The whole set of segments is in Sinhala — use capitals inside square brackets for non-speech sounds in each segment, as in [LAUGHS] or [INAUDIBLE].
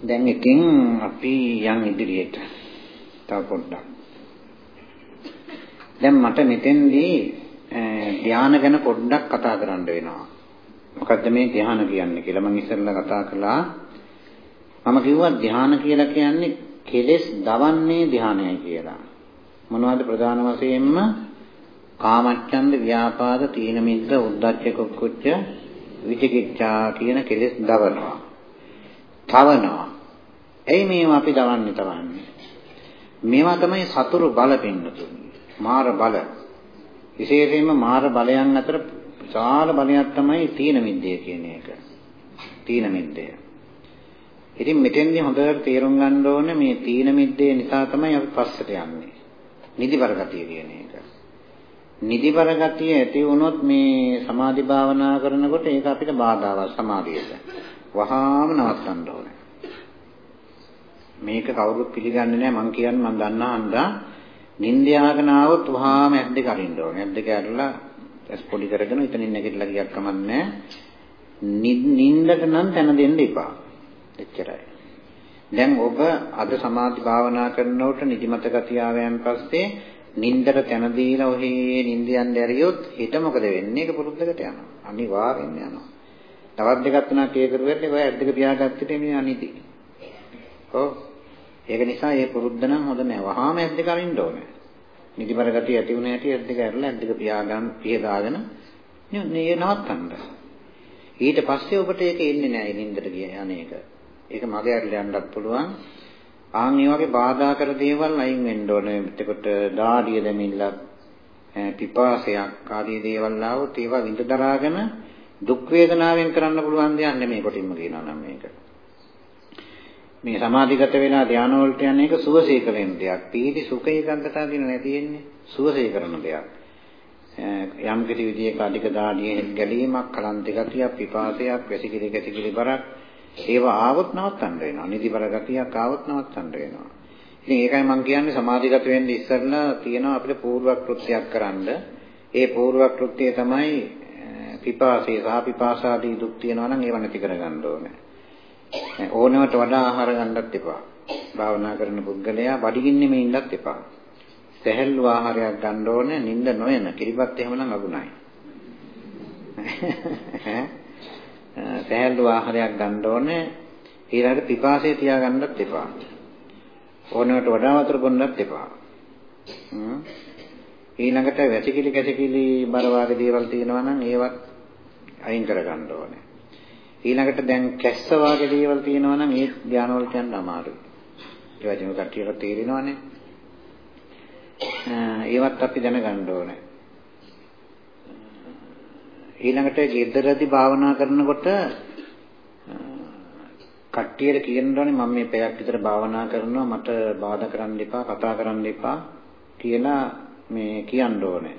දැන් ඉතින් අපි යන් ඉදිරියට තව පොඩ්ඩක්. දැන් මට මෙතෙන්දී ධානය ගැන පොඩ්ඩක් කතා කරන්න වෙනවා. මොකද්ද මේ ධානය කියන්නේ කියලා මම ඉස්සෙල්ලා කතා කළා. මම කිව්වා ධානය කියලා කියන්නේ කෙලෙස් දවන්නේ ධානයයි කියලා. මොනවද ප්‍රධාන වශයෙන්ම කාමච්ඡන්ද ව්‍යාපාද තීන මිද්ද උද්ධච්ච කුක්කුච්ච විචිකිච්ඡා කියන කෙලෙස් දවනවා. තවනවා. එයි මේවා අපි දවන්නේ තවන්නේ. මේවා තමයි සතුරු බල පින්නතුනි. මාර බල. විශේෂයෙන්ම මාර බලයන් අතර විශාල බලයක් තමයි තීන මිද්දේ කියන එක. තීන මිද්දේ. ඉතින් මෙතෙන්දී හොඳට තේරුම් ගන්න ඕනේ මේ තීන මිද්දේ නිසා තමයි අපි පස්සට යන්නේ. නිදිබර ගතිය කියන එක. නිදිබර ගතිය ඇති වුණොත් මේ සමාධි භාවනා කරනකොට ඒක අපිට බාධාවක් සමාධියට. වහාම නවත්තන්න ඕනේ. මේක කවුරුත් පිළිගන්නේ නැහැ මං කියන්නේ මං දන්නා හන්දා නින්දයාගෙන ආවොත් වහාම ඇද්ද කරින්න ඕනේ. ඇද්ද කැරලා ඇස් පොඩි කරගෙන ඉතින් නැගිටලා ගියක් කමන්නේ නින්දට නම් තැන දෙන්න එපා. එච්චරයි. දැන් ඔබ අද සමාධි භාවනා කරනකොට නිදිමත ගතිය ආවයන් පස්සේ නින්දට තැන දීලා ඔහේ නින්ද යන්න ඇරියොත් හිත මොකද වෙන්නේ? ඒක පුරුද්දකට යනවා. අනිවාර්යෙන්ම යනවා. තවත් දෙකක් තුනක් ඒ කරුවෙන්නේ ඔය ඇද්දක පියාගත්තට මේ අනිදි. ඔව්. ඒක නිසා මේ පුරුද්ද නම් හොඳ නෑ. වහාම ඇද්දක අරින්න ඕනේ. නිදිමර ගතිය ඇති වුණ හැටි ඇද්දක ඇරලා ඇද්දක පියාගන්න පියදාගෙන නේ නවත්තන්න. ඊට පස්සේ ඔබට ඒක එන්නේ නෑ නින්දට ගිය අනේක. ඒක මගේ ඇරලා යන්නත් පුළුවන්. ආන් මේ වගේ බාධා කර දේවල් අයින් වෙන්න ඕනේ. එතකොට දාඩිය දෙමිල්ලක් පිපාසයක් ආදී දේවල් ආවොත් ඒවා විඳ දරාගෙන දුක් වේදනාවෙන් කරන්න පුළුවන් දෙයක් නෙමෙයි කොටින්ම කියනවා නම් මේක. මේ සමාධිගත වෙලා ධාන වලට යන එක සුවසේ කරන දෙයක්. පීති සුඛ ඒකාග්‍රතාව දින නැතිෙන්නේ සුවසේ කරන දෙයක්. යම් කිසි විදියක අධික දාඩිය ගැලීමක්, කලන්ත ගතියක්, පිපාසයක්, වැසිකිලි ගැසිකිලි බරක් ඒවා ආවොත් නවත්තන්න වෙනවා. නිදිබර ගතියක් ආවොත් නවත්තන්න වෙනවා. ඉතින් ඒකයි මම කියන්නේ සමාධිගත වෙන්න ඉස්සෙල්ලා තියෙනවා අපිට පූර්ව කෘත්‍යයක් කරන්න. ඒ පූර්ව කෘත්‍යය තමයි පිපාසය සහ පිපාසාදී දුක් තියෙනවා නම් ඒව නැති කරගන්න ඕනේ. ඕනවට වඩා ආහාර ගන්නත් එපා. භාවනා කරන පුද්ගලයා බඩගින්නේ මේ ඉන්නත් එපා. සැහැල්ලු ආහාරයක් ගන්න ඕනේ නිින්ද නොයන. කිරිබත් එහෙමනම් අගුණයි. සැහැල්ලු ආහාරයක් ගන්න ඕනේ. ඊළඟට පිපාසය තියාගන්නත් එපා. ඕනවට වඩා වතුර බොන්නත් එපා. ඊළඟට වැසිකිලි කැසිකිලි බර වාගේ දේවල් තියෙනවා නම් ඒවත් අයින් කරගන්න ඕනේ. ඊළඟට දැන් කැස්ස වාගේ දේවල් තියෙනවා නම් ඒ ධාන වලට යන්න අමාරුයි. ඒ වගේම කට්ටියට තේරෙනවනේ. ඒවත් අපි දැනගන්න ඕනේ. ඊළඟට ගෙදරදී භාවනා කරනකොට කට්ටියට කියන්න ඕනේ මම මේ පැයක් විතර භාවනා කරනවා මට බාධා කරන්න එපා කතා කරන්න එපා කියලා මේ කියන්න ඕනේ.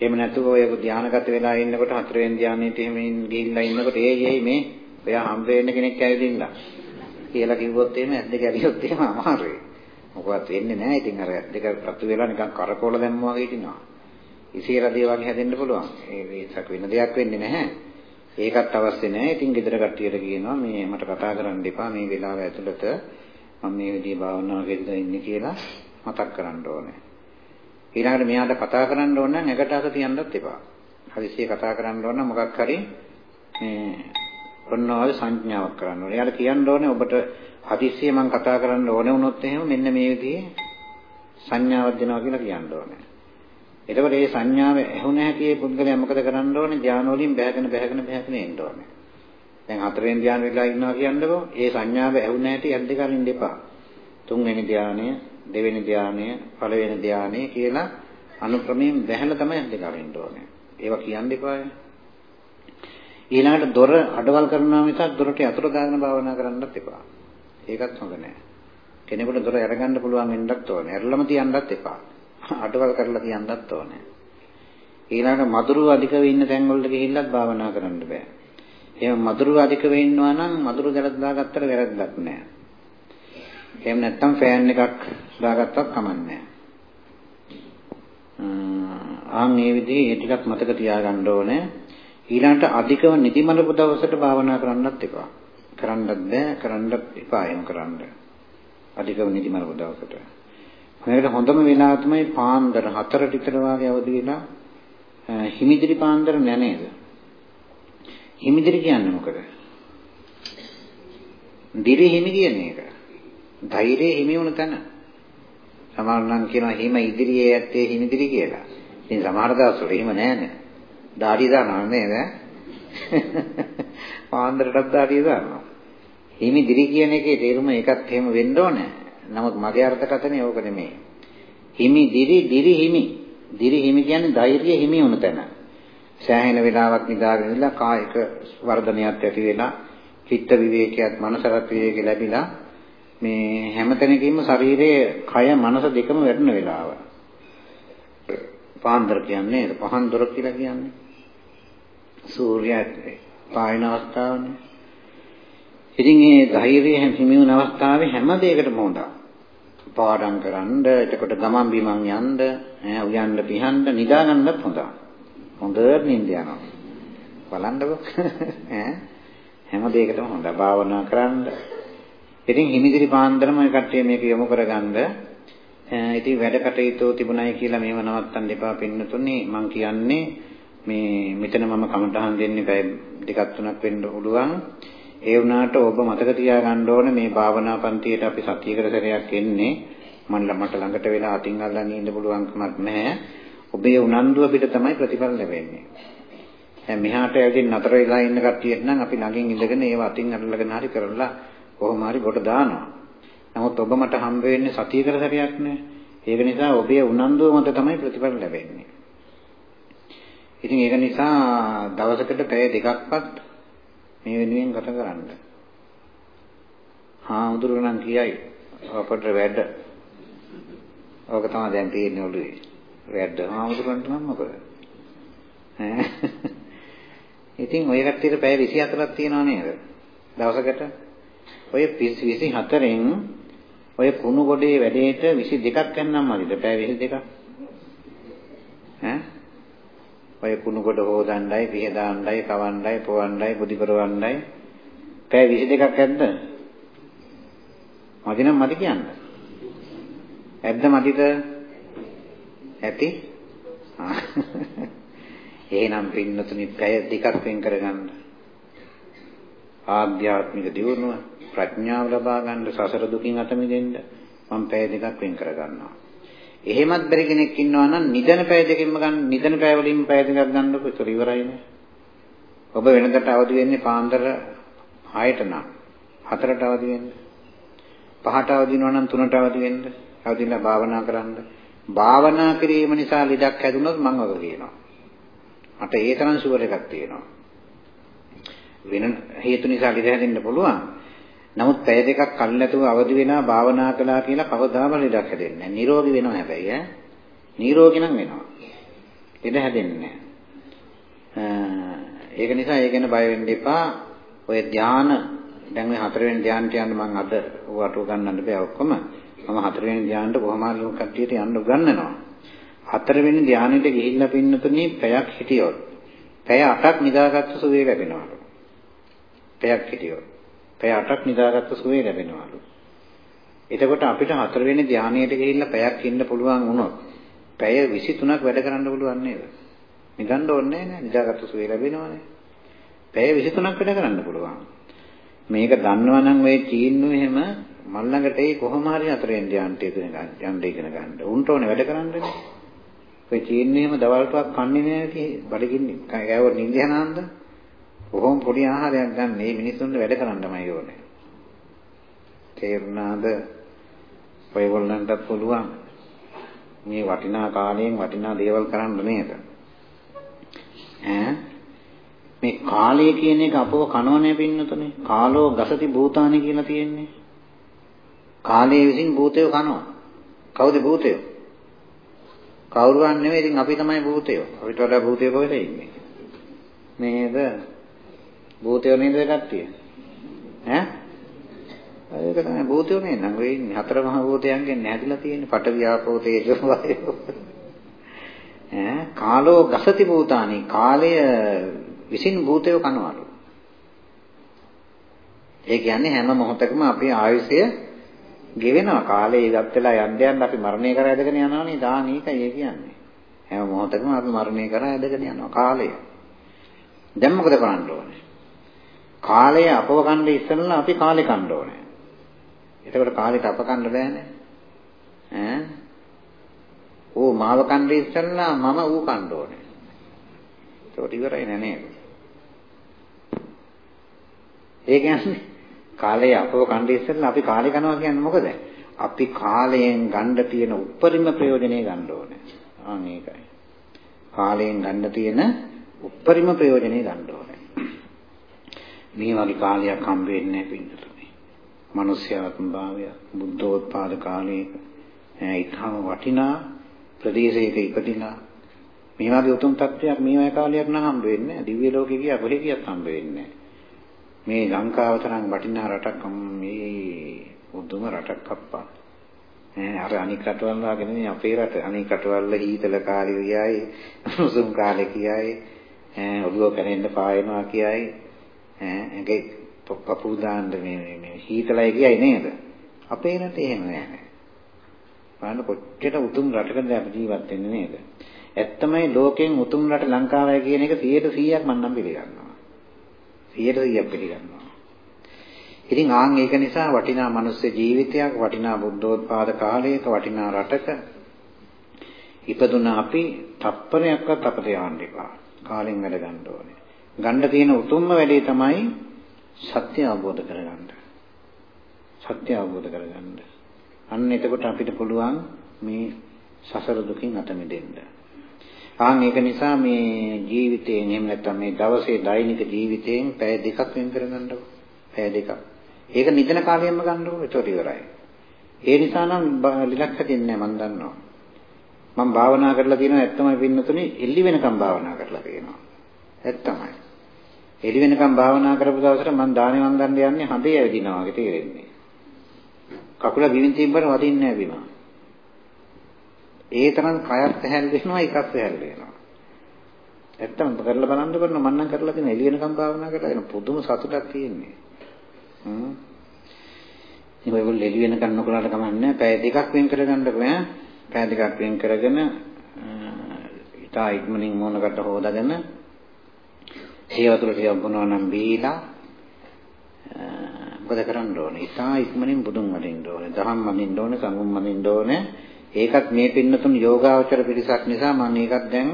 එහෙම නැතුව ඔය ධානගත වෙලා ඉන්නකොට හතරවෙනි ධානයේට එහෙම ගිහිල්ලා ඉන්නකොට ඒ ඒ මේ ඔයා හම්බ වෙන්න කෙනෙක් ඇවිදින්න කියලා කිව්වොත් එහෙම ඇද්ද කැරියොත් එහෙම අමාරුයි. මොකවත් වෙන්නේ නැහැ. ඉතින් අර දෙක රතු වෙලා නිකන් කරකෝල දැම්මා වගේ හිටිනවා. ඉසීරදී වගේ හැදෙන්න පුළුවන්. ඒ වේසක් වෙන දෙයක් වෙන්නේ නැහැ. ඒකත් අවශ්‍ය නැහැ. ඉතින් ගෙදර කට්ටියට කියනවා මේ මට කතා කරන්න එපා මේ වෙලාව ඇතුළත මම මේ විදිහේ භාවනාවකද ඉන්නේ කියලා මතක් කරන්න ඕනේ. ඊළඟට මෙයාට කතා කරන්න ඕන නම් ඇකට අත තියන්නත් එපා. හදිසියෙ කතා කරන්න ඕන නම් මොකක් හරි මේ ඔන්නවල් සංඥාවක් කරන්න ඕනේ. එයාට කියන්න ඕනේ ඔබට හදිස්සියෙ මම කතා කරන්න ඕනේ වුණොත් එහෙම මෙන්න මේ විදිහේ සංඥාවක් දෙනවා කියලා කියන්න ඕනේ. එතකොට මේ සංඥාව ඇහුණ හැටි ඒ පුද්ගලයා මොකද කරන්න ඕනේ? ධාන වලින් බැහැගෙන බැහැගෙන බැහැගෙන එන්න ඕනේ. දැන් හතරවෙනි ධාන වෙලා ඉන්නවා කියන්නකෝ. ඒ සංඥාව ඇහුණ හැටි යද්ද කලින් දෙපා. තුන්වෙනි ධානය, දෙවෙනි ධානය, පළවෙනි ධානය කියලා අනුක්‍රමයෙන් බැහැලා තමයි දෙකවෙන්න ඕනේ. ඒවා කියන්න එපාය. ඊළඟට දොර අඩවල් කරනවා මිසක් දොරට යතුරු දාගෙන භාවනා කරන්නත් එපා. ඒකත් හොඳ නෑ. කෙනෙකුට දොර අරගන්න පුළුවන් වෙන්නත් ඕනේ. ඇරලම තියන්නත් එපා. අඩවල් කරලා තියන්නත් ඕනේ. ඊළඟට මధుරු අධික වෙන්න තැන් වලට ගිහිල්ලත් භාවනා කරන්න බෑ. එහෙනම් මధుරු අධික වෙන්නවා නම් මధుරු දැලත් දාගත්තට වැරද්දක් නෑ. එහෙම නැත්නම් ෆෑන් එකක් දාගත්තත් කමන්නේ නෑ. ආන් මේ විදිහේ ඒ ටිකක් මතක තියාගන්න ඕනේ. ඊළඟට අධිකව නිදිමලපු දවසට භාවනා කරන්නත් එපා. කරන්නත් බෑ කරන්නත් එපා එහෙම කරන්න. අධිකව නිදි මරපු දවසට. මේකට හොඳම වෙලාව තමයි පාන්දර 4 විතර වාගේ අවදි වෙලා හිමිදිරි පාන්දර නෑ නේද? හිමිදිරි කියන්නේ මොකද? දිරි හිමි කියන එක. ධෛර්යය හිමි වුණ තැන. සමහර නම් කියනවා හිම ඉදිරියේ ඇත්තේ හිමිදිරි කියලා. ඉතින් සමහර දවස්වල එහෙම නෑනේ. දාඩිය දානවා නේද? [LAUGHS] පාන්දරටත් දාඩිය දානවා. හිමිදිරි කියන එකේ තේරුම ඒකත් එහෙම වෙන්න ඕනේ. නමුත් මගේ අර්ථකථනය ඕක නෙමෙයි. හිමි දිරි දිරි හිමි. දිරි හිමි කියන්නේ ධෛර්යය හිමි වුණ තැන. සෑහෙන වෙලාවක් නිදාගෙන ඉඳලා කායික වර්ධනයක් ඇති වෙලා චිත්ත විවේකයක් මනසරත් විවේක ලැබිලා මේ හැමතැනකින්ම ශරීරයේ කය මනස දෙකම වැඩෙන වෙලාව. පාන්දර කියන්නේ පහන් දොර කියලා කියන්නේ. සූර්යයා පායන අවස්ථාවනේ. ඉතින් මේ ධෛර්යය හිමි වුණ අවස්ථාවේ හැම දෙයකටම හොඳා. පාඩම් කරන්න, එතකොට ගමන් බිමන් යන්න, ඈ උයන්න පිහන්න, නිදා ගන්නත් හොඳා. හොඳට නිින්ද යනවා. බලන්නකෝ [LAUGHS] ඈ හැම දෙයකටම හොඳයි. භාවනා කරන්න. ඉතින් හිමිදිරි පාන්දරම කට්ටිය මේක යොමු කරගන්න. ඉතින් වැඩ කටයුතු තිබුණයි කියලා මේව නවත්තන්න එපා පින්නතුනේ. මං කියන්නේ මේ මෙතන මම කමටහන් දෙන්නේ පැය දෙකක් තුනක් වෙන්න පුළුවන්. ඒ වුණාට ඔබ මතක තියාගන්න ඕනේ මේ භාවනා පන්තියට අපි සතියකට සැරයක් එන්නේ. මම මට ළඟට වෙලා අතින් අල්ලන්න ඉන්න පුළුවන් කමක් නැහැ. ඔබේ උනන්දුව පිට තමයි ප්‍රතිඵල ලැබෙන්නේ. දැන් මෙහාට ඇවිදින් නතර වෙලා ඉන්න කට්ටියට නම් අපි ළඟින් ඉඳගෙන ඒව අතින් අල්ලගෙන හරි කරලා කොහොම හරි කොට දානවා. නමුත් ඔබ මට හම්බ වෙන්නේ සතියකට සැරයක් නේ. ඒක නිසා ඔබේ උනන්දුව මත තමයි ප්‍රතිඵල ලැබෙන්නේ. ඉතින් ඒක නිසා දවසකට පැය දෙකක්වත් මේ වෙනුවෙන් ගත කරන්න. හාමුදුරුවෝ නම් කියයි අපට වැඩ. ඕක තමයි දැන් තියෙන්නේ ඔළුවේ. වැඩ හාමුදුරුවන්ට නම් මොකද? ඈ ඉතින් ඔය කට්ටියට පැය 24ක් තියෙනව නේද? දවසකට. ඔය 24න් ඔය කුණු ගොඩේ වැඩේට 22ක් යන්නම් මදිද? පැය 22ක්. ඈ? ඔය කුණු ගොඩ හොදන්නයි, පිහදාන්නයි, කවන්නයි, පොවන්නයි, බුදි කරවන්නයි පැය 22ක් ඇද්ද? මදි නම් මදි කියන්න. ඇද්ද මදිද? ඇති? [LAUGHS] එහෙනම් පින්නතුනි පැය දෙකක් වෙන් කරගන්න. ආධ්‍යාත්මික දියුණුව ප්‍රඥාව ලබා ගන්න සසර දුකින් අත මිදෙන්න මම පැය දෙකක් වෙන් කරගන්නවා. එහෙමත් බැරි කෙනෙක් ඉන්නවා නම් නිදන පැය දෙකකින්ම ගන්න නිදන පැය වලින් පැය දෙකක් ගන්නකො ඒක ඉවරයිනේ. ඔබ වෙනදට අවදි වෙන්නේ පාන්දර 6ට නම් 4ට අවදි වෙන්න. 5ට අවදි වෙනවා නම් 3ට අවදි වෙන්න. අවදිලා භාවනා කරන්න. භාවනා කිරීම නිසා ලෙඩක් හැදුනොත් මම ඔබ කියනවා. මට ඒ තරම් ෂුවර් එකක් තියෙනවා. වෙන හේතු නිසා ලිද හැදෙන්න පුළුවන්. නමුත් පැය දෙකක් කල් නැතුව අවදි වෙනා භාවනා කළා කියලා කවදාම ලෙඩක් හැදෙන්නේ නැහැ. නිරෝගී වෙනවා හැබැයි ඈ. නිරෝගී නම් වෙනවා. ලෙඩ හැදෙන්නේ නැහැ. ඒක නිසා ඒ ගැන බය වෙන්න එපා. ඔය ධාන දැන් ඔය හතරවෙනි ධානයට යන්න මම අද වටු ගන්නන්න බෑ ඔක්කොම. මම හතරවෙනි ධානයට කොහොම හරි කට්ටියට යන්න උගන්වනවා. හතරවෙනි ධානයට ගිහිල්ලා පින්නතුනේ පැයක් හිටියොත් පැය 8ක් නිදාගත්ත සුවේ ලැබෙනවලු. පැයක් හිටියොත් පැය 8ක් නිදාගත්ත සුවේ ලැබෙනවලු. එතකොට අපිට හතරවෙනි ධානයට ගිහිල්ලා පැයක් ඉන්න පුළුවන් වුණොත් පැය 23ක් වැඩ කරන්න පුළුවන් නේද? නිදන්න ඕනේ නැහැ නිදාගත්ත සුවේ ලැබෙනවනේ. පැය 23ක් වැඩ කරන්න පුළුවන්. මේක දන්නවනම් ඔය චීන්නු එහෙම මල්ලඟට ඒ කොහොම හරි හතරවෙනි ධානයට ඉගෙන ගන්න යන්න ඉගෙන ගන්න. උන්ට ඕනේ වැඩ කරන්නනේ. ඔය චීන්නේම දවල්ටවත් කන්නේ නැහැ කි බඩගින්නේ කෑවොත් නිින්ද යනහන්ද කොහොම පොඩි ආහාරයක් ගන්න මේ මිනිස්සුන්ට වැඩ කරන්නමයි ඕනේ. තේරුණාද? ඔයගොල්ලන්ටත් පුළුවන්. මේ වටිනා කාලයෙන් වටිනා දේවල් කරන්න නේද? ඈ? මේ කාලය කියන එක අපව කනවනේ පින්නතුනේ. කාලෝ ගසති භූතානි කියලා තියෙන්නේ. කාලයේ විසින් භූතයෝ කනවා. කවුද භූතයෝ? කවුරුන් නෙමෙයි ඉතින් අපි තමයි භූතයෝ. අපිට වඩා භූතයෝ කොහෙද ඉන්නේ? නේද? භූතයෝ නේද කට්ටිය? ඈ? ඒක තමයි භූතයෝ නේ නම් වෙ ඉන්නේ. හතර මහා භූතයන්ගෙන් නැහැදිලා තියෙන්නේ. පට වියාපෝ තේජෝ වායෝ. ඈ කාලෝ ගසති භූතානි කාලය විසින් භූතයෝ කනවලු. ඒ කියන්නේ හැම මොහොතකම අපේ ආයුෂය ගෙවෙනවා. කාලේ ඉවත් වෙලා යන්න යන්න අපි මරණය කරා ඇදගෙන යනවනේ. දාන ඒකයි ඒ කියන්නේ. හැම මොහොතකම අපි මරණය කරා ඇදගෙන යනවා කාලය. දැන් මොකද කරන්න ඕනේ? කාලය අපව කන්න ඉස්සෙල්ලා අපි කාලේ කන්න ඕනේ. එතකොට කාලෙට අප කන්න බෑනේ. ඈ? ඌ මාව කන්න ඉස්සෙල්ලා මම ඌ කන්න ඕනේ. ඒකට ඉවරයි නෑ නේද? ඒ කියන්නේ කාලය අපව කන්න ඉස්සෙල්ලා අපි කාලේ කනවා කියන්නේ මොකද? අපි කාලයෙන් ගන්න තියෙන උපරිම ප්‍රයෝජනෙ ගන්න ඕනේ. ආ මේකයි. කාලයෙන් ගන්න තියෙන උපරිම ප්‍රයෝජනෙ ගන්න ඕනේ. මේ වගේ කාලයක් හම්බ වෙන්නේ නැහැ පින්නතුනේ. මිනිස්යාත්ම භාවය බුද්ධෝත්පාද කාලයක ඊටම වටිනා ප්‍රදේශයක ඉපදිනා මේ වගේ උතුම් තත්ත්වයක් මේ වගේ කාලයක් නම් හම්බ වෙන්නේ නැහැ. දිව්‍ය ලෝකෙ ගියා කොහෙ ගියත් හම්බ වෙන්නේ මේ ලංකාව තරම් වටිනා රටක් මේ උතුම් රටක් අප්පා. ඈ අර අනික් රටවල් වගේ නෙමෙයි අපේ රට. අනික් රටවල් හීතල කාලේ ගියායි, උණුසුම් කාලේ ගියායි, ඈ ඔළුව කැරෙන්න පායනවා කියයි. ඈ ඒකේ පපු දාන්න මේ මේ හීතලයි කියයි නේද? අපේ රට එහෙම නෑ. බලන්න කොච්චර උතුම් රටකද අපි ජීවත් වෙන්නේ නේද? ඇත්තමයි ලෝකෙන් උතුම් රට ලංකාවයි කියන එක 100%ක් මම නම් පිළිගන්නවා. 100%ක් පිළිගන්නවා. ඉතින් ආන් ඒක නිසා වටිනා මනුස්ස ජීවිතයක් වටිනා බුද්ධෝත්පාද කාලයක වටිනා රටක ඉපදුන අපි තප්පරයක්වත් අපට යවන්න එපා. කාලෙන් වැඩ ගන්න ඕනේ. ගන්න තියෙන උතුම්ම වැඩේ තමයි සත්‍ය අවබෝධ කරගන්න. සත්‍ය අවබෝධ කරගන්න. අන්න එතකොට අපිට පුළුවන් මේ සසර දුකින් අත මිදෙන්න. ආන් ඒක නිසා මේ ජීවිතයෙන් එහෙම නැත්නම් මේ දවසේ දෛනික ජීවිතයෙන් පැය දෙකක් වෙන් කරගන්නකො. පැය දෙකක්. ඒක නිදන කාලයෙන්ම ගන්නකො. ඒතකොට ඉවරයි. ඒ නිසා නම් ලිලක්ක දෙන්නේ මම දන්නවා. මම භාවනා කරලා තියෙනවා ඇත්තමයි පින්නතුනේ එල්ලි වෙනකම් භාවනා කරලා තියෙනවා. ඇත්තමයි. එළි වෙනකම් භාවනා කරපු දවසට මම දානේ වන්දන්න යන්නේ හදේ ඇවිදිනවා වගේ තේරෙන්නේ. කකුල බිමින් තිබ්බට වදින්නේ නැහැ බිම. ඒ තරම් කයත් හැල් වෙනවා එකක් හැල් වෙනවා. ඇත්තම කරලා බලන්න කරන මම නම් කරලා තියෙන එළි වෙනකම් භාවනා කරලා තියෙන පුදුම සතුටක් තියෙන්නේ. හ්ම්. ඉතින් ඔයගොල්ලෝ එළි වෙනකම් නොකරලා කමන්නේ පැය දෙකක් වෙන් කරගන්නකො ඈ. පැය දෙකක් වෙන් කරගෙන ඉතා ඉක්මනින් මොනකට හොදාගෙන ඒ වතුර ටිකක් බොනවා නම් බීලා මොකද කරන්න ඕනේ? ඉතා ඉක්මනින් බුදුන් වදින්න ඕනේ. දහම් වදින්න ඕනේ, සංගම් වදින්න ඕනේ. ඒකත් මේ පින්නතුන් යෝගාවචර පිරිසක් නිසා මම ඒකත් දැන්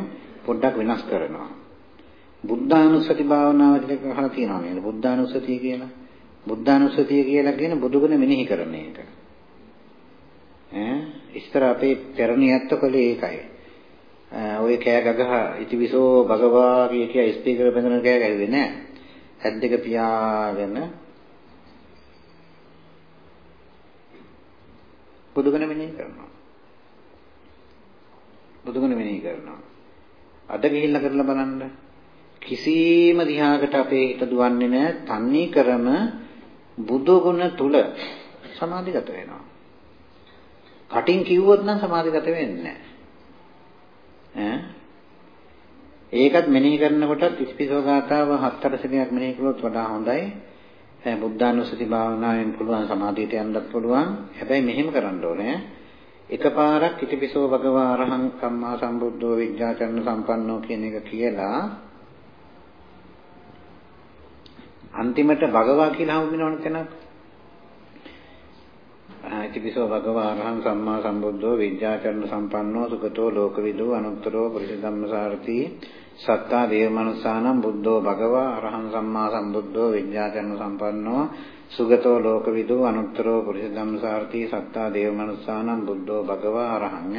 පොඩ්ඩක් වෙනස් කරනවා. බුද්ධානුස්සති භාවනාව කියලා අහලා තියෙනවා නේද? බුද්ධානුස්සතිය කියලා. බුද්ධානුස්සතිය කියලා කියන බුදුගුණ මෙනෙහි කරන එක. ඈ ඉස්තර අපේ පෙරණියත්ත කලේ ඒකයි. ඔය කෑ ගගහ ඉතිවිසෝ භගවා කිය කිය ස්පීකර් බඳන කෑ ගැහුවේ නෑ. ඇත් දෙක පියාගෙන බුදුගුණ මෙනෙහි කරනවා. බුදුගුණ මෙනෙහි කරනවා. අද ගිහිල්ලා කරලා බලන්න. කිසිම දිහාකට අපේ හිත දුවන්නේ නැහැ. තන්නේ කරම බුදුගුණ තුල සමාධිගත වෙනවා. කටින් කිව්වොත් නම් සමාධිගත වෙන්නේ නැහැ. ඈ ඒකත් මෙනෙහි කරනකොටත් ඉස්පිසෝ ගාතාව හතර සෙනයක් මෙනෙහි කළොත් වඩා හොඳයි. දැන් බුද්ධානුස්සති භාවනාවෙන් පුළුවන් සමාධියට යන්නත් පුළුවන්. හැබැයි මෙහෙම කරන්න ඕනේ. එකපාරක් ඉතිපිසෝ භගවා අරහං සම්මා සම්බුද්ධෝ විද්‍යාචරණ සම්පන්නෝ කියන එක කියලා අන්තිමට භගවා කියලා හම්බ වෙනවනේ තැනක්. ඉතිපිසෝ භගවා අරහං සම්මා සම්බුද්ධෝ විද්‍යාචරණ සම්පන්නෝ සුගතෝ ලෝකවිදු අනුත්තරෝ පුරිස ධම්මසාරති සත්තා දේව මනුස්සානම් බුද්ධෝ භගවා අරහං සම්මා සම්බුද්ධෝ විද්‍යාචරණ සම්පන්නෝ සුගතෝ ලෝකවිදු අනුත්තරෝ පුරිස ධම්මසාරති සත්තා දේව මනුස්සානම් බුද්ධෝ භගවා අරහං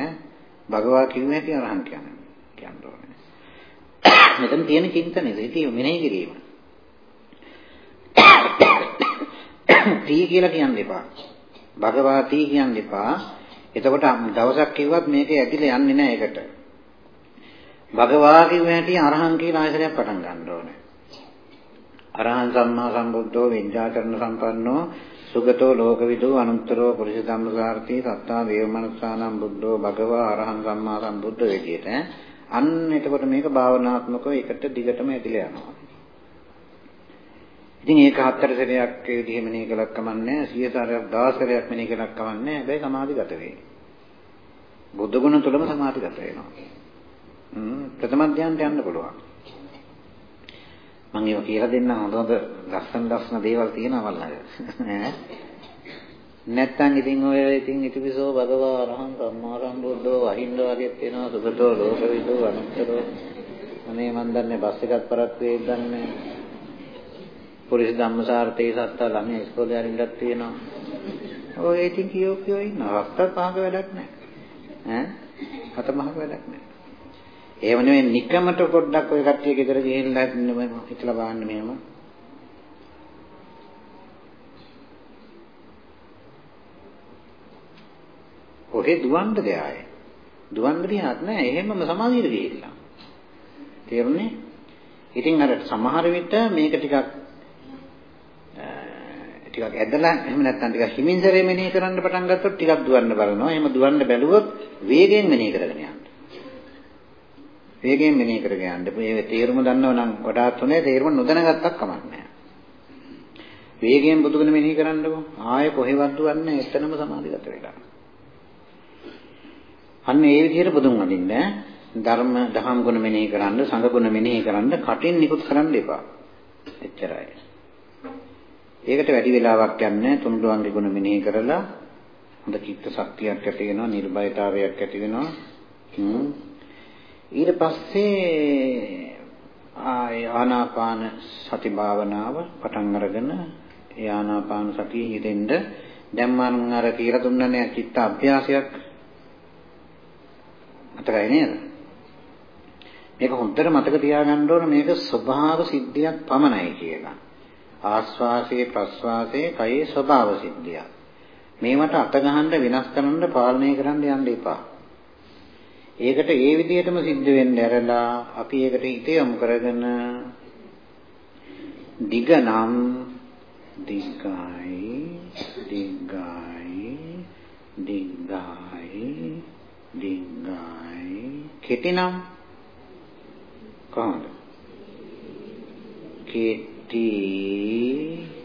භගවා කිව්වේ ඇති අරහං කියන්නේ කියන්න ඕනේ. මෙතන තියෙන චින්තනේ ඉතින් මෙනෙහි කිරීම. [COUGHS] තී කියලා කියන්න එපා. භගවාති කියන්න එපා. එතකොට දවසක් කිව්වත් මේක ඇදිලා යන්නේ නැහැ ඒකට. භගවා කිව්ව හැටි අරහං කියලා ආයතනයක් පටන් ගන්න ඕනේ. අරහං සම්මා සම්බුද්ධෝ විඤ්ඤාචරණ සම්පන්නෝ සුගතෝ ලෝකවිදු අනුත්තරෝ පුරිස ධම්මසාරති සත්තා දේවමනස්සානම් බුද්ධෝ භගවා අරහං සම්මා සම්බුද්ධ විදියට අන්න එතකොට මේක භාවනාත්මකව එකට දිගටම ඇදලා යනවා. ඉතින් ඒක හතර සැරයක් ඒ විදිහ මෙනෙහි කළක් කමන්නේ 100 සැරයක් 10 සැරයක් මෙනෙහි කළක් කමන්නේ හැබැයි සමාධිගත වෙයි. බුද්ධ ගුණ තුලම සමාධිගත වෙනවා. හ්ම් ප්‍රථම ධ්‍යානට යන්න පුළුවන්. මම ඒක කියලා දෙන්නම් හොඳ හොඳ ලස්සන ලස්සන දේවල් තියෙනවා වල්ලාය. නැත්තම් ඉතින් ඔය ඉතින් ඉතිවිසෝ භගවා අරහං සම්මා සම්බුද්ධෝ වහින්ද වගේ තියෙනවා සුගතෝ ලෝකවිදෝ අනුත්තරෝ අනේ මන් දන්නේ බස් එකක් පරක් වේද දන්නේ පොලිස් ධම්මසාරතේ සත්තා ළමයි ඉස්කෝලේ අරින්නක් තියෙනවා ඔය ඉතින් කියෝ කියෝ ඉන්නවා රක්තත් පහක වැඩක් නැහැ ඈ හත මහක වැඩක් නැහැ ඒව නෙවෙයි නිකමට පොඩ්ඩක් ඔය කට්ටිය ගෙදර ගිහිල්ලා හිතලා බලන්න මෙහෙම කොහෙ දුවන්නද ආයේ? දුවන්න දිහාත් නෑ. එහෙමම සමාධියට ගිහිල්ලා. තේරුණේ? ඉතින් අර සමහර විට මේක ටිකක් ටිකක් ඇදලා එහෙම නැත්නම් ටිකක් හිමින්සරේ මෙනෙහි කරන්න පටන් ගත්තොත් ටිකක් දුවන්න බලනවා. එහෙම දුවන්න බැලුවොත් වේගයෙන් මෙනෙහි කරගෙන යන්න. වේගයෙන් මෙනෙහි කරගෙන යන්න. මේ තේරුම දන්නව නම් වඩාත් හොඳයි. තේරුම නොදැනගත්තක් කමක් නැහැ. වේගයෙන් බුදුගුණ මෙනෙහි කරන්නකො. ආයෙ කොහෙවත් දුවන්නේ එතනම සමාධිගත වෙලා. අන්න ඒ විදිහට බුදුන් වඳින්න ධර්ම දහම් ගුණ මෙනෙහි කරන්න සංඝ ගුණ මෙනෙහි කරන්න කටින් නිකුත් කරන්න එපා. එච්චරයි. ඒකට වැඩි වෙලාවක් යන්නේ තුන්ඩුවන්ගේ ගුණ මෙනෙහි කරලා හොඳ චිත්ත ශක්තියක් ඇති වෙනවා නිර්භයතාවයක් ඇති වෙනවා. ඊට පස්සේ ආනාපාන සති භාවනාව පටන් අරගෙන ඒ ආනාපාන සතිය හිතෙන්ද දැන් මම අර කියලා දුන්නනේ චිත්ත අභ්‍යාසයක් මතකයි නේද? මේක හොඳට මතක තියාගන්න ඕන මේක ස්වභාව සිද්ධියක් පමණයි කියලා. ආස්වාසේ ප්‍රස්වාසේ කයේ ස්වභාව සිද්ධියක්. මේවට අත ගහන්න වෙනස් කරන්න පාලනය කරන්න යන්න එපා. ඒකට ඒ විදිහටම සිද්ධ වෙන්න ඇරලා අපි ඒකට හිත යොමු කරගෙන දිගනම් දිග්ගයි දිග්ගයි දිග්ගයි දිග්ගයි කෙටි නම් කොහොමද? කෙටි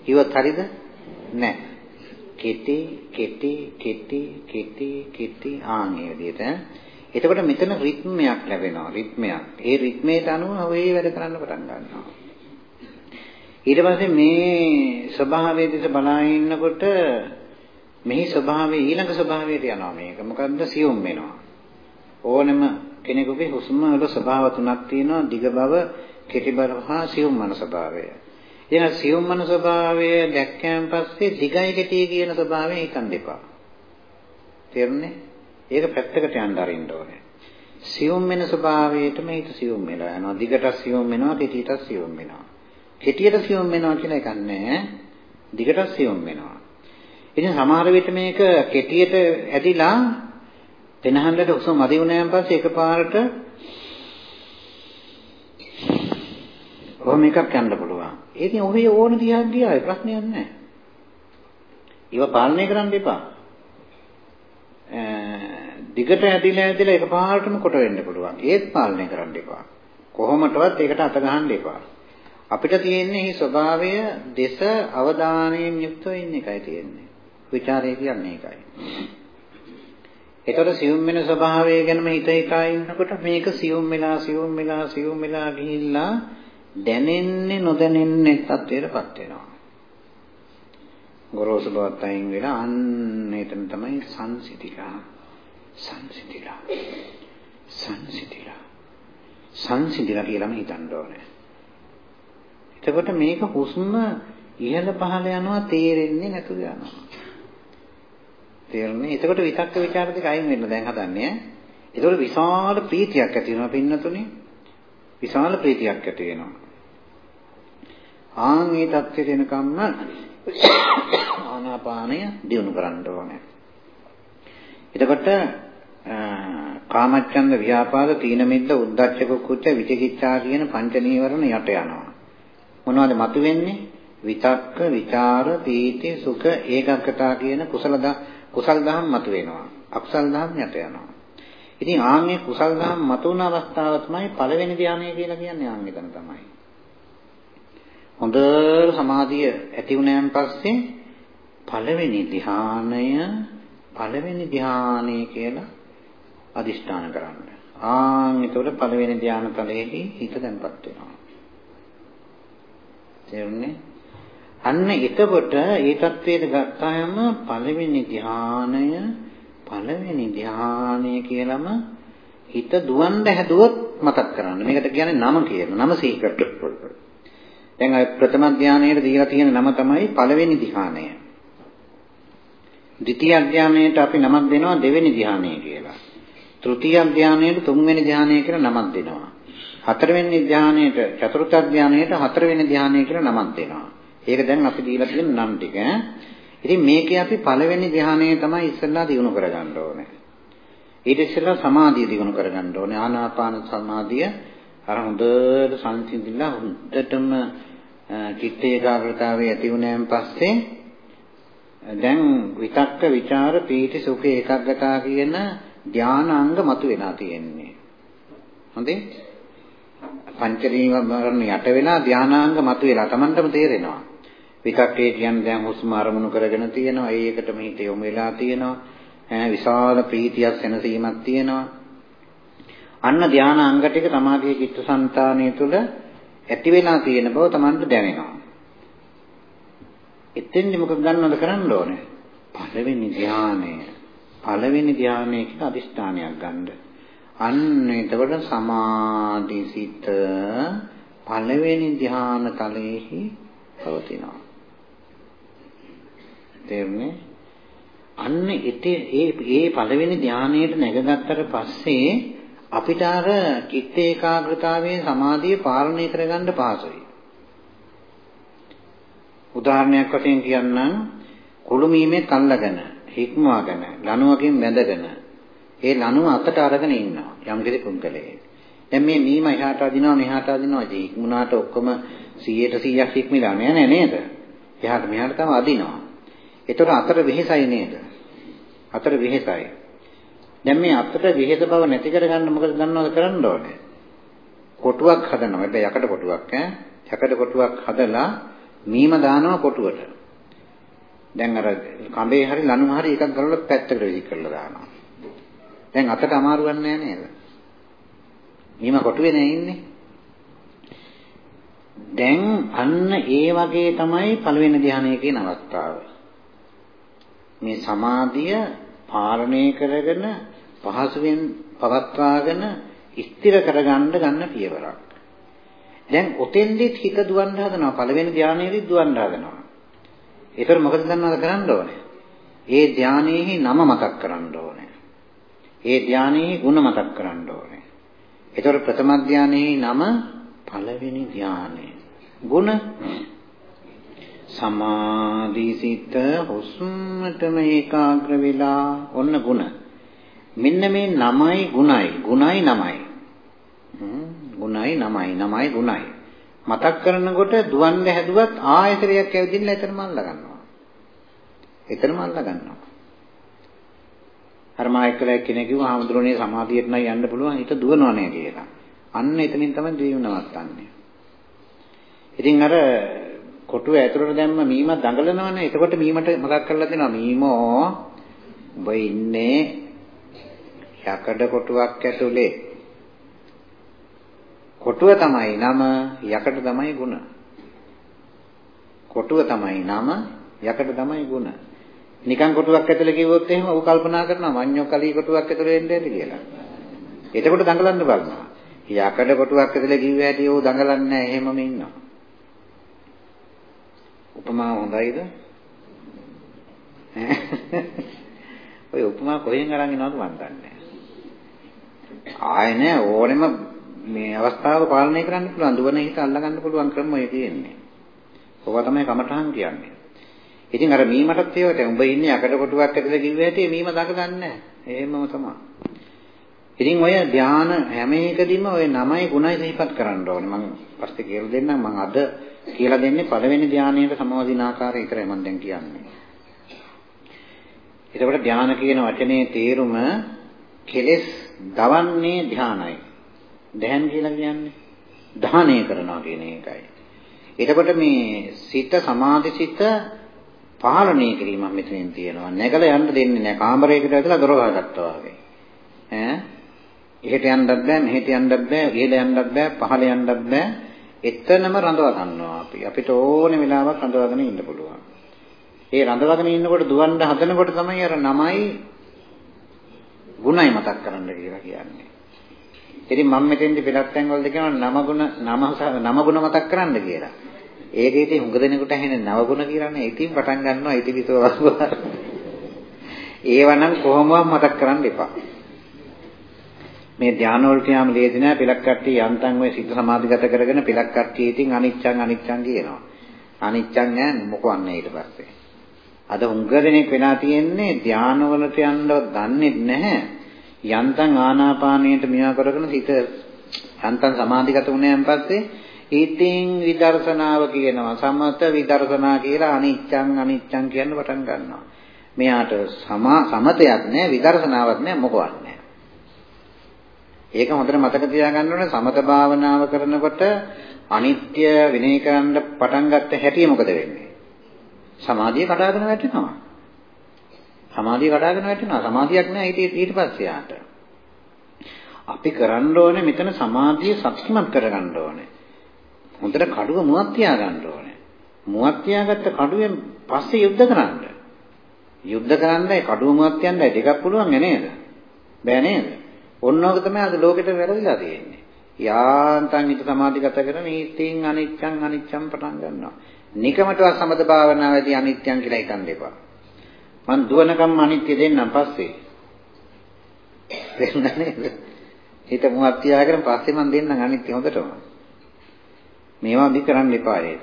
කිව්වත් හරිද? නෑ. කෙටි කෙටි කෙටි කෙටි කෙටි ආන්නේ විදිහට. එතකොට මෙතන රිද්මයක් ලැබෙනවා රිද්මයක්. ඒ රිද්මයට අනුව ඔය වැඩ කරන්න පටන් ගන්නවා. ඊට පස්සේ මේ ස්වභාවයේ දිස බලා ඉන්නකොට මෙහි ස්වභාවය ඊළඟ ස්වභාවයට යනවා මේක. මොකද්ද සියුම් වෙනවා. ඕනෙම කෙනෙකුගේ හුස්ම වල ස්වභාව තුනක් තියෙනවා දිග බව, කෙටි බව හා සියුම් මන ස්වභාවය. එහෙනම් සියුම් මන ස්වභාවය දැක්කයන් පස්සේ දිගයි කෙටි කියන ස්වභාවය හිතන්න එපා. තේරුණේ? ඒක පැත්තකට යන්න අරින්න ඕනේ. සියුම් වෙන ස්වභාවයටම හිත සියුම් වෙලා යනවා. දිගට සියුම් වෙනවා, කෙටියට සියුම් වෙනවා. කෙටියට සියුම් වෙනවා කියලා එකක් නැහැ. දිගට සියුම් වෙනවා. ඉතින් සමහර විට මේක කෙටියට ඇදිලා පෙනහඬට උස මදි වුණාන් පස්සේ එකපාරට කොහොම එකක් යන්න පුළුවන්. ඒකෙන් ඔහේ ඕන දිහා ගියා ප්‍රශ්නයක් නැහැ. ඒව පාලනය කරන්න එපා. දිගට ඇදිලා ඇදිලා එකපාරටම කොට වෙන්න පුළුවන්. ඒත් පාලනය කරන්න එපා. කොහොමටවත් ඒකට අත ගහන්න එපා. අපිට තියෙන්නේ මේ ස්වභාවය දෙස අවධානයෙන් යුක්තව ඉන්න එකයි තියෙන්නේ. විචාරය කියන්නේ ඒකයි. ඒතර සියුම් වෙන ස්වභාවය ගැනම හිත හිතා ඉන්නකොට මේක සියුම් වෙලා සියුම් වෙලා සියුම් වෙලා ගිහිල්ලා දැනෙන්නේ නොදැනෙන්නේ තත්ත්වයටපත් වෙනවා. ගොරෝසු බවත් අයින් වෙලා අන්න එතන තමයි සංසිතිලා. සංසිතිලා. සංසිතිලා. සංසිතිලා කියලාම හිතන්න ඕනේ. එතකොට මේක හුස්ම ඉහළ පහළ යනවා තේරෙන්නේ නැතුව යනවා. තේරුණේ? එතකොට විතක්ක ਵਿਚාර දෙක අයින් වෙන්න දැන් හදන්නේ ඈ. එතකොට විශාල ප්‍රීතියක් ඇති වෙනවා පින්නතුනේ. විශාල ප්‍රීතියක් ඇති වෙනවා. ආන් මේ தත්ත්වයට එනකම්ම ආනාපානය දියුණු කරන්න ඕනේ. එතකොට කාමච්ඡන්ද ව්‍යාපාද තීන මිද්ද උද්ධච්ච කුච්ච විචිකිච්ඡා කියන පංච නීවරණ යට යනවා. මොනවද මතුවෙන්නේ? විතක්ක, ਵਿਚාර, පීති, සුඛ, ඒකාග්‍රතාව කියන කුසල කුසල් දහම් මතුවෙනවා. අකුසල් දහම් යට යනවා. ඉතින් ආන්ගේ කුසල් දහම් මතුවන අවස්ථාව තමයි පළවෙනි ධානය කියලා කියන්නේ ආන්ගේ තමයි. හොඳ සමාධිය ඇති වුණාන් පස්සේ පළවෙනි ධානය පළවෙනි ධානය කියලා අදිෂ්ඨාන කරන්න. ආන් ඒතකොට පළවෙනි ධාන තලයේදී හිත තැම්පත් වෙනවා. තේරුණේ? අන්න එතකොට ඒ தത്വයට ගත්තාම පළවෙනි ධානය පළවෙනි ධානය කියලම හිත දුවන්න හැදුවොත් මතක් කරන්න. මේකට කියන්නේ නම කියලා. නම සීකරට. දැන් අය ප්‍රථම ධානයේට දීලා තියෙන නම තමයි පළවෙනි ධ්‍යානය. ද්විතීය ධානයේට අපි නමක් දෙනවා දෙවෙනි ධානය කියලා. තෘතීය ධානයේට තුන්වෙනි ධානය කියලා නමක් දෙනවා. හතරවෙනි ධානයේට චතුර්ථ ධානයේට හතරවෙනි ධානය කියලා නමක් දෙනවා. ඒක දැන් අපි දීලා තියෙන නම් ටික. ඉතින් මේකේ අපි පළවෙනි ධානය තමයි ඉස්සෙල්ලා දිනු කරගන්න ඕනේ. ඊට ඉස්සෙල්ලා සමාධිය දිනු කරගන්න ඕනේ. ආනාපාන සමාධිය අර හොඳට සංසිඳිලා හොඳටම චිත්ත ඒකාග්‍රතාවය ඇති වුණාන් පස්සේ දැන් විතක්ක ਵਿਚාර පීති සුඛ ඒකාග්‍රතාව කියන ධානාංග මතුවෙලා තියෙන්නේ. හොඳේ? පංචනීවරණ යට වෙලා ධානාංග මතුවෙලා Tamanටම තේරෙනවා. විතක්කේ කියන්නේ දැන් හුස්ම අරමුණු කරගෙන තියෙනවා. ඒකටම හිත යොමු වෙලා තියෙනවා. ඈ විශාල ප්‍රීතියක් සැනසීමක් තියෙනවා. අන්න ධානා අංග ටික සමාධියේ චිත්තසංතානය තුළ ඇති වෙලා තියෙන බව Tamanට දැනෙනවා. එතෙන්දි මොකද ගන්නවද කරන්න ඕනේ? පළවෙනි ධානය. පළවෙනි ධානය කියලා අදිෂ්ඨානයක් ගන්න. අන්න එතකොට සමාධිසිත පළවෙනි ධාන තලයේහි පවතිනවා. තේරුණේ? අන්න ඉතේ ඒ ඒ පළවෙනි ධානයට නැගගත්තට පස්සේ අපිට අර චිත්ත ඒකාග්‍රතාවයේ සමාධිය පාලනය කරගන්න පහසුයි. උදාහරණයක් වශයෙන් කියන්නම් කුළුමීමේ කල්ලාගෙන හික්මවාගෙන ලණුවකින් වැඳගෙන ඒ ලණුව අතට අරගෙන ඉන්නවා යම් කිසි පුද්ගලයෙක්. දැන් මේ මීම එහාට අදිනවා මෙහාට අදිනවා හික්මුණාට ඔක්කොම 100ට 100ක් හික්මිලා නෑ නේද? එහාට මෙහාට තම අදිනවා. ඒතර අතර වෙහෙසයි නේද? අතර වෙහෙසයි. දැන් මේ අතට වෙහෙස බව නැති කරගන්න මොකද ගන්නවද කරන්න ඕනේ? කොටුවක් හදනවා. හැබැයි යකඩ කොටුවක් ඈ. යකඩ කොටුවක් හදලා මීම දානවා කොටුවට. දැන් අර කඹේ හරි ලණු හරි එකක් ගලලා පැත්තකට විසි කරලා දානවා. දැන් අතට අමාරුවක් නෑ නේද? මීම කොටුවේ නෑ ඉන්නේ. දැන් අන්න ඒ වගේ තමයි පළවෙනි ධ්‍යානය කියන අවස්ථාව. මේ සමාධිය පාලනය කරගෙන පහසුවෙන් පවත්වාගෙන ස්ථිර කරගන්න ගන්න පියවරක්. දැන් ඔතෙන්දිත් හිත දුවන්න හදනවා පළවෙනි ධානයේදී දුවන්න හදනවා. ඒතර මොකද දන්නවද කරන්න ඕනේ? ඒ ධානයේහි නම මතක් කරන්න ඕනේ. ඒ ධානයේහි ಗುಣ මතක් කරන්න ඕනේ. ඒතර ප්‍රථම ධානයේහි නම පළවෙනි ධානය. ಗುಣ සමාධිසිත හුස්මටම ඒකාග්‍ර වෙලා ඔන්න ಗುಣ. මෙන්න මේ නමයි ගුණයි. ගුණයි නමයි. ගුණයි නමයි නමයි ගුණයි. මතක් කරනකොට දුවන්න හැදුවත් ආයතරයක් ඇවිදින්න එතනම අල්ල ගන්නවා. එතනම අල්ල ගන්නවා. අර මායිකලා කෙනෙක් කිව්වා ආමුද්‍රෝණේ සමාධියට නම් යන්න පුළුවන් හිත දුවනවා නේ කියලා. අන්න එතනින් තමයි දීව නවත්තන්නේ. ඉතින් අර කොටුව ඇතුළට දැම්ම මීම දඟලනවනේ. එතකොට මීමට මොකක් කරලා දෙනවා? මීමෝ ඔබ ඉන්නේ යකඩ කොටුවක් ඇතුලේ. කොටුව තමයි නම, යකඩ තමයි ಗುಣ. කොටුව තමයි නම, යකඩ තමයි ಗುಣ. නිකන් කොටුවක් ඇතුලේ කිව්වොත් එහෙම ඌ කල්පනා කරනවා මඤ්ඤෝ කලී කොටුවක් ඇතුලේ එන්න ඇති කියලා. එතකොට දඟලන්න බලනවා. යකඩ කොටුවක් ඇතුලේ කිව්ව හැටි ඌ දඟලන්නේ නැහැ එහෙමම ඉන්නවා. උපමාව හොඳයිද? ඔය උපමා කොහෙන් අරන් එනවද මන් දන්නේ ආය නෑ ඕනෙම මේ අවස්ථාව පාලනය කරන්න පුළුවන් දුවන හිත අල්ලගන්න පුළුවන් ක්‍රම ඔය තියෙන්නේ. ඔවා තමයි කමඨහන් කියන්නේ. ඉතින් අර මීමටත් ඒවට උඹ ඉන්නේ අකඩ කොටුවක් ඇතුලේ කිව්ව හැටි මීම දඟලන්නේ නෑ. එහෙමම තමයි. ඉතින් ඔය ධාන හැම එකදීම ඔය නමයි ගුණයි සිහිපත් කරන්න ඕනේ. මම පස්සේ කියලා දෙන්නම්. මම අද කියලා දෙන්නේ පළවෙනි ධානයට සමවදින ආකාරය විතරයි මම දැන් කියන්නේ. එතකොට ධාන කියන වචනේ තේරුම කෙලෙස් දවන්නේ ධානයි. දැහන් කියලා කියන්නේ දහණය කරනවා කියන එකයි. එතකොට මේ සිත සමාධිසිත පාලනය කිරීමක් මෙතනින් තියෙනවා. නැගලා යන්න දෙන්නේ නැහැ. කාමරයකට ඇදලා දොර වහගත්තා වගේ. ඈ එහෙට යන්නත් බෑ, මෙහෙට යන්නත් බෑ, ඉහළ යන්නත් බෑ, පහළ යන්නත් බෑ. එතනම රඳවා ගන්නවා අපි. අපිට ඕනේ වෙලාවක් රඳවාගෙන ඉන්න පුළුවන්. ඒ රඳවාගෙන ඉන්නකොට දුවන්න හදනකොට තමයි අර නමයි ගුණයි මතක් කරන්න කියලා කියන්නේ. ඉතින් මම මෙතෙන්දි පිටත් තැන් වලද කියනවා නම ගුණ නම නම ගුණ මතක් කරන්න කියලා. ඒකේ ඉතින් හුඟ දෙනෙකුට ඇහෙන්නේ නව ගුණ කියලානේ. ඉතින් පටන් ගන්නවා ඉතිවිසෝ වස්වා. ඒවනම් කොහොමවත් මතක් කරන්න එපා. මේ ධාන වලට යාම ලේසි නෑ පිලක් කට්ටිය යන්තම් ඔය සිත සමාධිගත කරගෙන පිලක් කට්ටිය ඉතින් අනිච්චං අනිච්චං කියනවා. අනිච්චං නෑ මොකවන්නේ ඊට පස්සේ. අද හුඟ දෙනෙක් වෙලා තියෙන්නේ ධාන වලට යන්නව දන්නේ නැහැ. යන්තම් ආනාපානයට මියා කරගෙන සිත යන්තම් සමාධිගත වුණාන් පස්සේ ඉතින් විදර්ශනාව කියනවා සමත විදර්ශනා කියලා අනිච්චං අනිච්චං කියන්න පටන් ගන්නවා. මෙයාට සමතයක් නැහැ විදර්ශනාවක් නැහැ මොකවත් නැහැ. ඒක හොඳට මතක තියාගන්න ඕනේ සමත භාවනාව කරනකොට අනිත්‍ය විනය කරන්න පටන් ගත්ත හැටි මොකද වෙන්නේ? සමාධිය කඩාගෙන වැටෙනවා. සමාධිය කඩාගෙන වැටෙනවා. සමාධියක් නෑ ඊට ඊට පස්සේ ආට. අපි කරන්න ඕනේ මෙතන සමාධිය ශක්තිමත් කරගන්න ඕනේ. හොඳට කඩුව මුවත් තියාගන්න ඕනේ. මුවත් තියාගත්ත කඩුවෙන් පස්සේ යුද්ධ කරන්න. යුද්ධ කරන්නයි කඩුව මුවත් තියන්නයි දෙකක් පුළුවන් නේද? බෑ නේද? ඔන්නෝක තමයි අද ලෝකෙට වැරදිලා තියෙන්නේ. යාන්තම් හිත සමාධිගත කරන නීතින් අනිච්චං අනිච්චං පටන් ගන්නවා. නිකමටවත් සමත භාවනාවේදී අනිත්‍යං කියලා හිතන්න එපා. මං දුවනකම් අනිත්‍ය දෙන්නම් පස්සේ. දෙන්න නේද? හිත මුවත් තියාගෙන පස්සේ මං දෙන්නම් අනිත්‍ය හොඳටම. මේවා දි කරන්න එපා ඒක.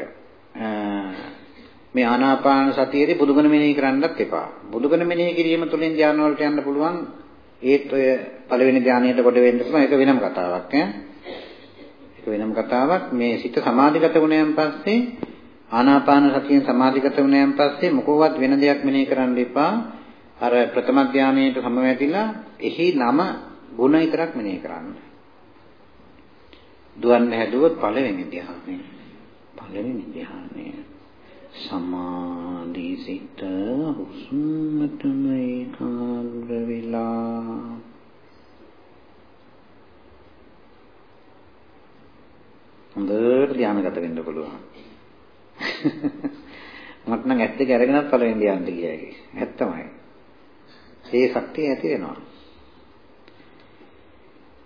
මේ ආනාපාන සතියේදී බුදුගුණ මෙනෙහි කරන්නත් එපා. බුදුගුණ මෙනෙහි කිරීම තුළින් ධානය වලට යන්න පුළුවන් ඒත් ඔය පළවෙනි ධානයට කොට වෙන්න පුළුවන් ඒක වෙනම කතාවක් ඈ. ඒක වෙනම කතාවක්. මේ සිත සමාධිගත වුණාන් පස්සේ ආනාපාන සතියෙන් සමාධිගත වුණාන් පස්සේ මොකවත් වෙන දෙයක් මෙනෙහි කරන්න එපා. අර ප්‍රථම ධානයට සමවැදිලා එහි නම ගුණ විතරක් මෙනෙහි කරන්න. දුවන්න හැදුවොත් පළවෙනි ධානය. පළවෙනි ධානය. සමාධි සිත හුස්මටම ඒකාග්‍ර වෙලා හොඳට ධානයගත වෙන්න පුළුවන්. මට නම් ඇත්ත දෙක අරගෙනත් පළවෙනි ධානයට ගියා. ඇත්තමයි. ඒ ශක්තිය ඇති වෙනවා.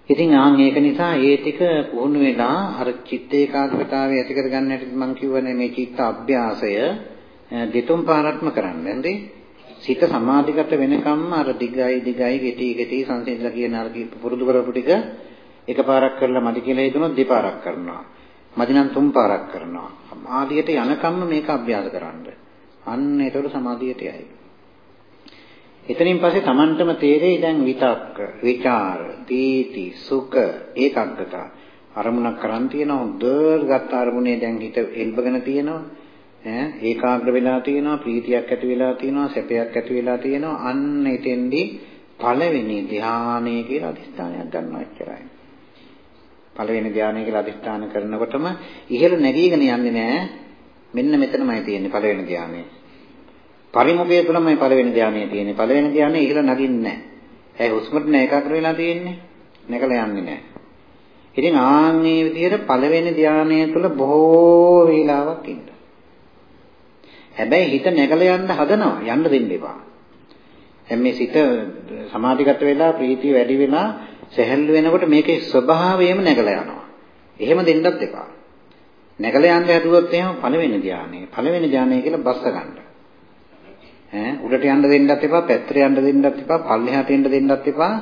ඉතින් ආන් ඒක නිසා ඒ ටික පුහුණු වෙලා අර චිත්ත ඒකාග්‍රතාවය ඇති කරගන්න හැටි මම කියවනේ මේ චිත්ත අභ්‍යාසය දෙතුන් පාරක්ම කරන්න. හරි? සිත සමාධිගත වෙනකම්ම අර දිගයි දිගයි ගෙටි ගෙටි සංසිඳලා කියන අර පුරුදු කරපු ටික එකපාරක් කරලා මදි කියලා හිතනොත් දෙපාරක් කරනවා. මදි නම් තුන් පාරක් කරනවා. සමාධියට යනකම්ම මේක අභ්‍යාස කරන්න. අන්න ඒතකොට සමාධියට යයි. එතනින් පස්සේ Tamanටම තේරෙයි දැන් විතක්ක, විචාර, පීති, සුඛ, ඒකාග්‍රතාව. අරමුණක් කරන් තියෙන හොඳට ගත්ත අරමුණේ දැන් හිත එල්බගෙන තියෙනවා. ඈ ඒකාග්‍ර වෙලා තියෙනවා, ප්‍රීතියක් ඇති වෙලා තියෙනවා, සැපයක් ඇති වෙලා තියෙනවා. අන්න එතෙන්දී පළවෙනි ධානය කියලා අදිස්ථානයක් ගන්නවා එච්චරයි. පළවෙනි ධානය කියලා අදිස්ථාන කරනකොටම ඉහළ නැගීගෙන යන්නේ නැහැ. මෙන්න මෙතනමයි තියෙන්නේ පළවෙනි ධානය. පරිමුඛය තුළමයි පළවෙනි ධානය තියෙන්නේ. පළවෙනි ධානය ඉහළ නගින්නේ නැහැ. ඒ හුස්මට නෑ ඒකාග්‍ර වෙලා තියෙන්නේ. නැකලා යන්නේ නැහැ. ඉතින් ආන්නේ විදිහට පළවෙනි ධානය තුළ බොහෝ වේලාවක් ඉන්න. හැබැයි හිත නැගලා යන්න හදනවා. යන්න දෙන්න එපා. දැන් මේ සිත සමාධිගත වෙලා ප්‍රීතිය වැඩි වෙලා සැහැල්ලු වෙනකොට මේකේ ස්වභාවයම නැගලා යනවා. එහෙම දෙන්නත් එපා. නැගලා යන්න හැදුවොත් එහෙම පළවෙනි ධානය. පළවෙනි ධානය කියලා බස්ස ගන්න. ඈ උඩට යන්න දෙන්නත් එපා, පැත්තට යන්න දෙන්නත් එපා, පල්ලෙහාට එන්න දෙන්නත් එපා.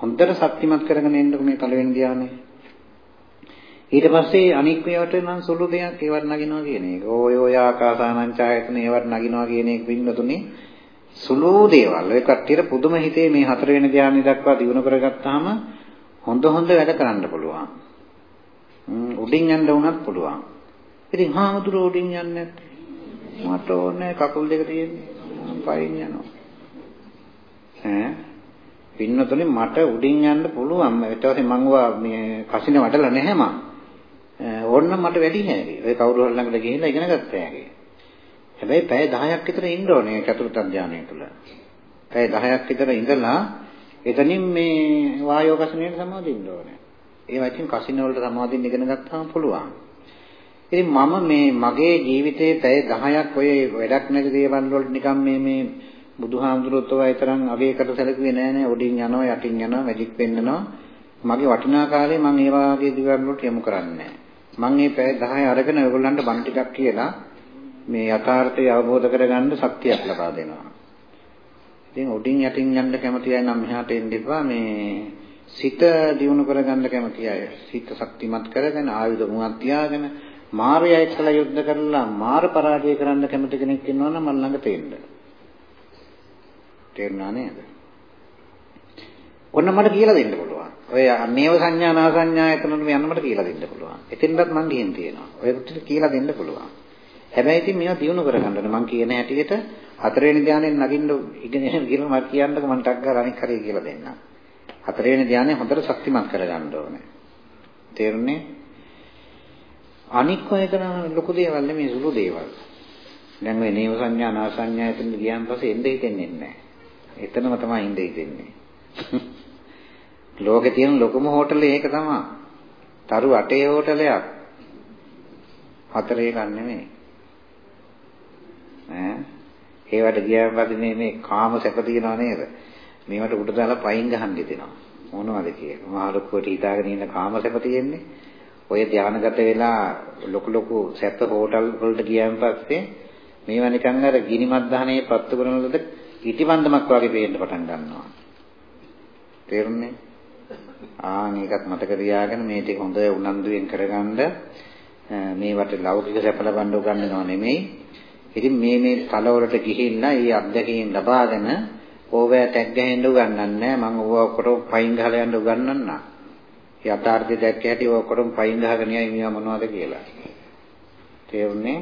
හොඳට ශක්තිමත් කරගෙන එන්නකො මේ පළවෙනි ධානය. ඊට පස්සේ අනික් මේවට නම් සුළු දෙයක් ඒවත් නගිනවා කියන එක. ඔය ඔය ආකාසානං ඡායතන ඒවත් නගිනවා කියන එක පින්නතුනේ සුළු දේවල්. ඔය කට්ටියට පුදුම හිතේ මේ හතරවෙනි ධානය දක්වා දිනු කරගත්තාම හොඳ හොඳ වැඩ කරන්න පුළුවන්. උඩින් යන්න වුණත් පුළුවන්. ඉතින් හාමුදුරුවෝ උඩින් යන්නේ නැත්නම් මට ඕනේ කකුල් දෙක තියෙන්නේ. පයින් යනවා. ඈ පින්නතුනේ මට උඩින් යන්න පුළුවන්. ඊට පස්සේ මං මේ කසින වටලා නැහැ මං. ඕන්න මට වැඩි හැකි. ඔය කවුරු හරි ළඟට ගිහිල්ලා ඉගෙන ගත්ත හැකි. හැබැයි පැය 10ක් විතර ඉන්න ඕනේ චතුර්ථ ධානය තුල. පැය 10ක් විතර ඉඳලා එතනින් මේ වායෝකසණයට සමාදින්න ඕනේ. ඒ වයින් කසින වලට සමාදින්න ඉගෙන ගත්තාම පුළුවන්. ඉතින් මම මේ මගේ ජීවිතයේ පැය 10ක් ඔය වැඩක් නැති දේවල් වලට නිකන් මේ මේ බුදුහාමුදුරුවෝ ඔය තරම් අගයකට සැලකුවේ නෑ නෑ. උඩින් යනවා යටින් යනවා මැජික් පෙන්නනවා. මගේ වටිනා කාලේ මම ඒ වාගේ දේවල් වලට යොමු කරන්නේ නෑ. මම මේ පැය 10 අරගෙන ඔයගොල්ලන්ට බණ ටිකක් කියලා මේ යථාර්ථය අවබෝධ කරගන්න ශක්තියක් ලබා දෙනවා. ඉතින් උඩින් යටින් යන්න කැමති අය නම් මෙහාට එන්න එපා. මේ සිත දියුණු කරගන්න කැමති අය සිත ශක්තිමත් කරගෙන ආයුධ මුවත් තියාගෙන මාරය එක්කලා යුද්ධ කරලා මාර පරාජය කරන්න කැමති කෙනෙක් ඉන්නවා නම් මල් ළඟ තේන්න. තේරුණා නේද? ඔන්න මට කියලා දෙන්න පුළුවන්. ඔය නේව සංඥා නා සංඥා එතනට යන්න මට කියලා දෙන්න පුළුවන්. එතෙන්වත් මං ගිහින් තියෙනවා. ඔය ටික කියලා දෙන්න පුළුවන්. හැබැයි ඉතින් මේවා දිනු කරගන්න ඕනේ. මං කියන හැටියට හතරවෙනි ධානයෙන් නගින්න ඉගෙන කියලා මම කියන්නකො මං ටක් ගාලා අනික් හරිය කියලා දෙන්නම්. හතරවෙනි ධානය හොඳට ශක්තිමත් කරගන්න ඕනේ. තේරුණේ? අනික් ඔය කරන ලොකු දේවල් නෙමෙයි සුළු දේවල්. දැන් මේ නේව සංඥා නා සංඥා එතන ගියාන් පස්සේ එන්න හිතෙන්නේ නැහැ. එතනම තමයි ඉඳ හිතෙන්නේ. [LAUGHS] ලෝකේ තියෙන ලොකුම හෝටලේ ඒක තමයි. තරු අටේ හෝටලයක්. හතරේ ගන්න නෙමෙයි. ඈ ඒවට ගියාන් පස්සේ මේ මේ කාම සැප තියනව නේද? මේවට උඩ දාලා පයින් ගහන්න දෙනවා. මොනවද කියන්නේ? මහා ලොකුවට හිතාගෙන ඉන්න කාම සැප තියෙන්නේ. ඔය ධානගත වෙලා ලොකු ලොකු සැප හෝටල් වලට ගියාන් පස්සේ මේවා නිකන් අර ගිනිමත් දහනේ පත්තු කරන ලද ඉටිබන්දමක් වගේ පේන්න පටන් ගන්නවා. තේරුණේ? ආන් ඒකත් මතක තියාගෙන මේ ටික හොඳ උනන්දුවෙන් කරගන්න මේවට ලෞකික සැප ලබන්න උගන්වනව නෙමෙයි. ඉතින් මේ මේ තලවලට ගිහිල්ලා මේ අත්දැකීම් ලබාගෙන ඕවැ ටැග් ගහින්න උගන්වන්නේ මම ඕව ඔක්කොටම පයින් ගහලා යන්න උගන්වන්නා. යථාර්ථය දැක්ක හැටි ඔක්කොටම පයින් ගහගෙන යයි මේවා මොනවද කියලා. තේරුණේ?